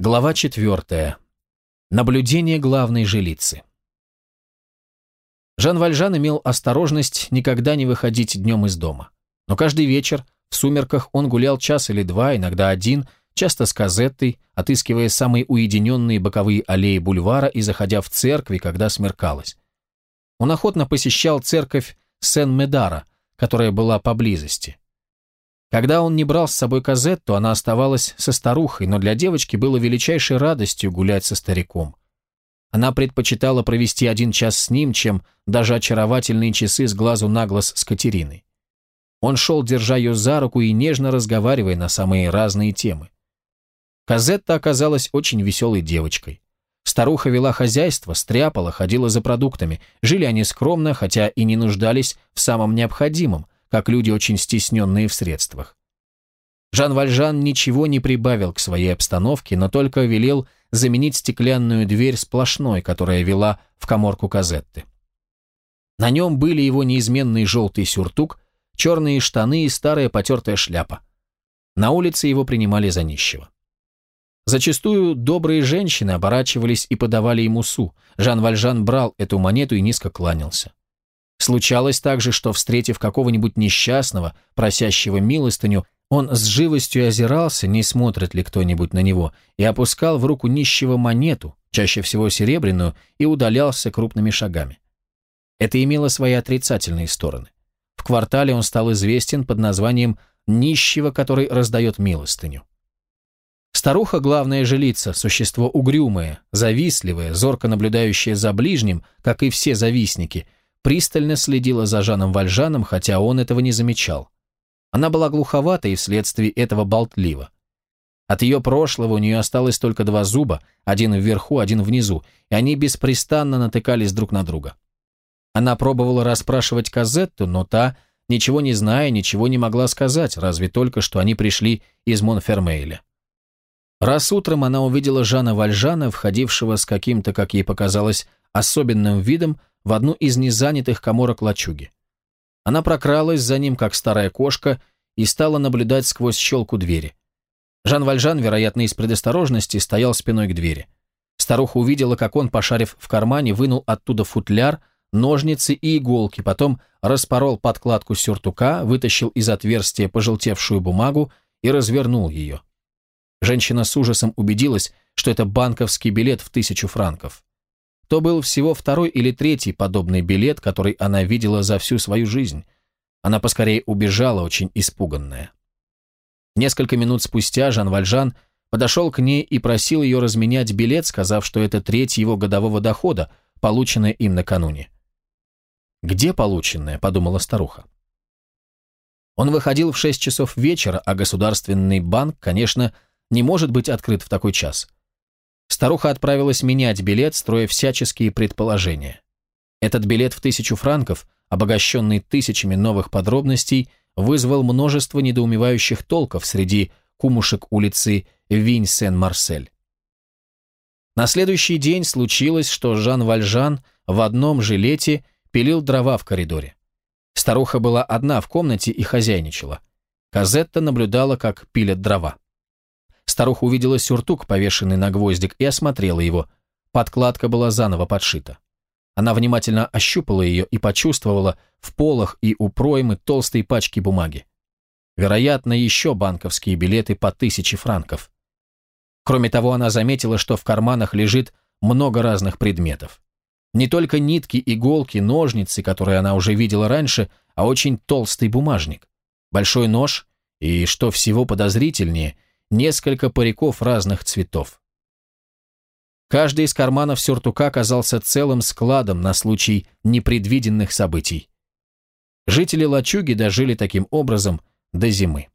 Глава четвертая. Наблюдение главной жилицы. Жан Вальжан имел осторожность никогда не выходить днем из дома. Но каждый вечер, в сумерках, он гулял час или два, иногда один, часто с казеттой, отыскивая самые уединенные боковые аллеи бульвара и заходя в церкви, когда смеркалось. Он охотно посещал церковь Сен-Медара, которая была поблизости. Когда он не брал с собой Казетту, она оставалась со старухой, но для девочки было величайшей радостью гулять со стариком. Она предпочитала провести один час с ним, чем даже очаровательные часы с глазу на глаз с Катериной. Он шел, держа ее за руку и нежно разговаривая на самые разные темы. Казетта оказалась очень веселой девочкой. Старуха вела хозяйство, стряпала, ходила за продуктами. Жили они скромно, хотя и не нуждались в самом необходимом – как люди, очень стесненные в средствах. Жан Вальжан ничего не прибавил к своей обстановке, но только велел заменить стеклянную дверь сплошной, которая вела в коморку Казетты. На нем были его неизменный желтый сюртук, черные штаны и старая потертая шляпа. На улице его принимали за нищего. Зачастую добрые женщины оборачивались и подавали ему су. Жан Вальжан брал эту монету и низко кланялся. Случалось также, что, встретив какого-нибудь несчастного, просящего милостыню, он с живостью озирался, не смотрит ли кто-нибудь на него, и опускал в руку нищего монету, чаще всего серебряную, и удалялся крупными шагами. Это имело свои отрицательные стороны. В квартале он стал известен под названием «нищего, который раздает милостыню». Старуха, главная жилица, существо угрюмое, завистливое, зорко наблюдающее за ближним, как и все завистники – пристально следила за Жаном Вальжаном, хотя он этого не замечал. Она была глуховата и вследствие этого болтлива. От ее прошлого у нее осталось только два зуба, один вверху, один внизу, и они беспрестанно натыкались друг на друга. Она пробовала расспрашивать Казетту, но та, ничего не зная, ничего не могла сказать, разве только, что они пришли из Монфермейля. Раз утром она увидела Жана Вальжана, входившего с каким-то, как ей показалось, особенным видом, в одну из незанятых коморок лачуги. Она прокралась за ним, как старая кошка, и стала наблюдать сквозь щелку двери. Жан Вальжан, вероятно, из предосторожности, стоял спиной к двери. Старуха увидела, как он, пошарив в кармане, вынул оттуда футляр, ножницы и иголки, потом распорол подкладку сюртука, вытащил из отверстия пожелтевшую бумагу и развернул ее. Женщина с ужасом убедилась, что это банковский билет в тысячу франков то был всего второй или третий подобный билет, который она видела за всю свою жизнь. Она поскорее убежала, очень испуганная. Несколько минут спустя Жан Вальжан подошел к ней и просил ее разменять билет, сказав, что это треть его годового дохода, полученная им накануне. «Где полученная?» – подумала старуха. Он выходил в шесть часов вечера, а государственный банк, конечно, не может быть открыт в такой час. Старуха отправилась менять билет, строя всяческие предположения. Этот билет в тысячу франков, обогащенный тысячами новых подробностей, вызвал множество недоумевающих толков среди кумушек улицы Винь-Сен-Марсель. На следующий день случилось, что Жан Вальжан в одном жилете пилил дрова в коридоре. Старуха была одна в комнате и хозяйничала. Казетта наблюдала, как пилят дрова. Старуха увидела сюртук, повешенный на гвоздик, и осмотрела его. Подкладка была заново подшита. Она внимательно ощупала ее и почувствовала в полах и у проймы толстые пачки бумаги. Вероятно, еще банковские билеты по тысяче франков. Кроме того, она заметила, что в карманах лежит много разных предметов. Не только нитки, иголки, ножницы, которые она уже видела раньше, а очень толстый бумажник, большой нож и, что всего подозрительнее – несколько париков разных цветов. Каждый из карманов сюртука оказался целым складом на случай непредвиденных событий. Жители лачуги дожили таким образом до зимы.